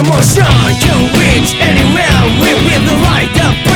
emotion can reach anywhere. We with the light of